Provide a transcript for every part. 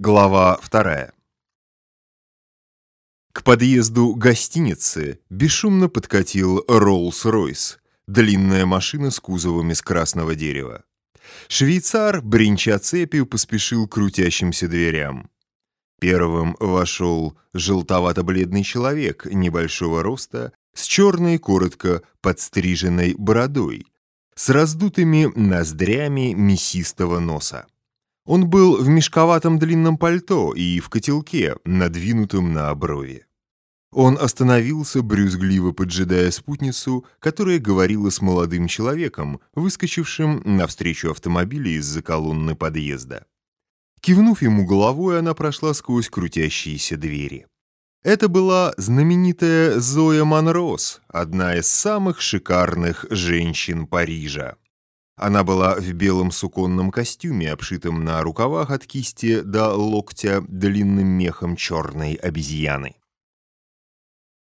Глава вторая. К подъезду гостиницы бесшумно подкатил Роллс-Ройс, длинная машина с кузовом из красного дерева. Швейцар, бренча цепью, поспешил к крутящимся дверям. Первым вошел желтовато-бледный человек небольшого роста, с черной, коротко подстриженной бородой, с раздутыми ноздрями мясистого носа. Он был в мешковатом длинном пальто и в котелке, надвинутом на брови. Он остановился, брюзгливо поджидая спутницу, которая говорила с молодым человеком, выскочившим навстречу автомобиля из-за колонны подъезда. Кивнув ему головой, она прошла сквозь крутящиеся двери. Это была знаменитая Зоя Монрос, одна из самых шикарных женщин Парижа. Она была в белом суконном костюме, обшитом на рукавах от кисти до локтя длинным мехом черной обезьяны.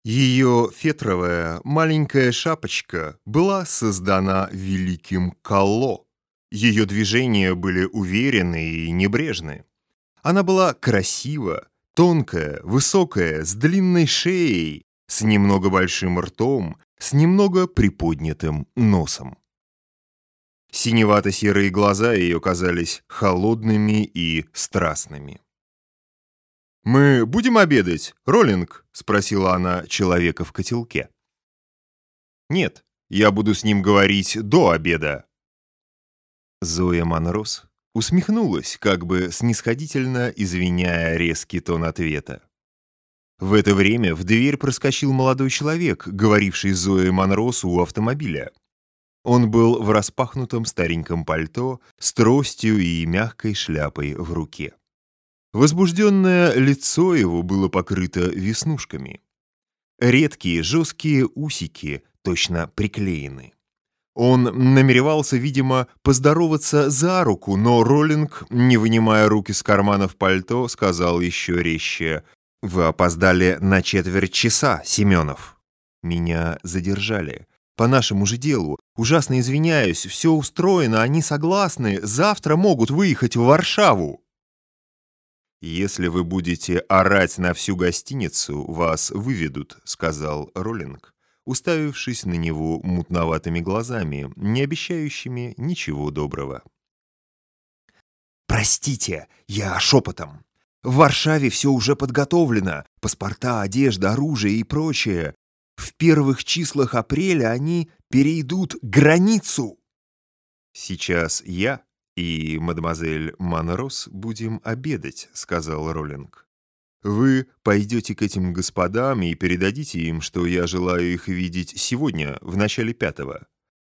Ее фетровая маленькая шапочка была создана великим Калло. Ее движения были уверены и небрежны. Она была красива, тонкая, высокая, с длинной шеей, с немного большим ртом, с немного приподнятым носом. Синевато-серые глаза ее казались холодными и страстными. «Мы будем обедать, Роллинг?» — спросила она человека в котелке. «Нет, я буду с ним говорить до обеда». Зоя Монрос усмехнулась, как бы снисходительно извиняя резкий тон ответа. В это время в дверь проскочил молодой человек, говоривший Зое Монрос у автомобиля. Он был в распахнутом стареньком пальто с тростью и мягкой шляпой в руке. Возбужденное лицо его было покрыто веснушками. Редкие жесткие усики точно приклеены. Он намеревался, видимо, поздороваться за руку, но Роллинг, не вынимая руки из карманов пальто, сказал еще резче «Вы опоздали на четверть часа, Семенов». «Меня задержали. По нашему же делу. Ужасно извиняюсь, все устроено, они согласны. Завтра могут выехать в Варшаву. «Если вы будете орать на всю гостиницу, вас выведут», — сказал Роллинг, уставившись на него мутноватыми глазами, не обещающими ничего доброго. «Простите, я шепотом. В Варшаве все уже подготовлено. Паспорта, одежда, оружие и прочее. В первых числах апреля они перейдут границу. «Сейчас я и мадемуазель Манрос будем обедать», — сказал Роллинг. «Вы пойдете к этим господам и передадите им, что я желаю их видеть сегодня, в начале пятого.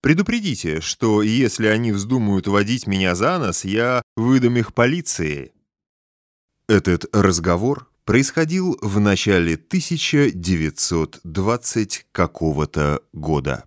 Предупредите, что если они вздумают водить меня за нос, я выдам их полиции». Этот разговор происходил в начале 1920 какого-то года.